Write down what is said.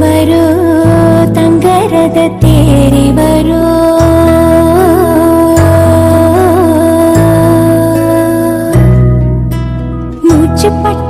ಬರೋ ತಂಗರದ ತೇರಿ ಬರೋ ಮುಚ್ಚುಪಟ್ಟ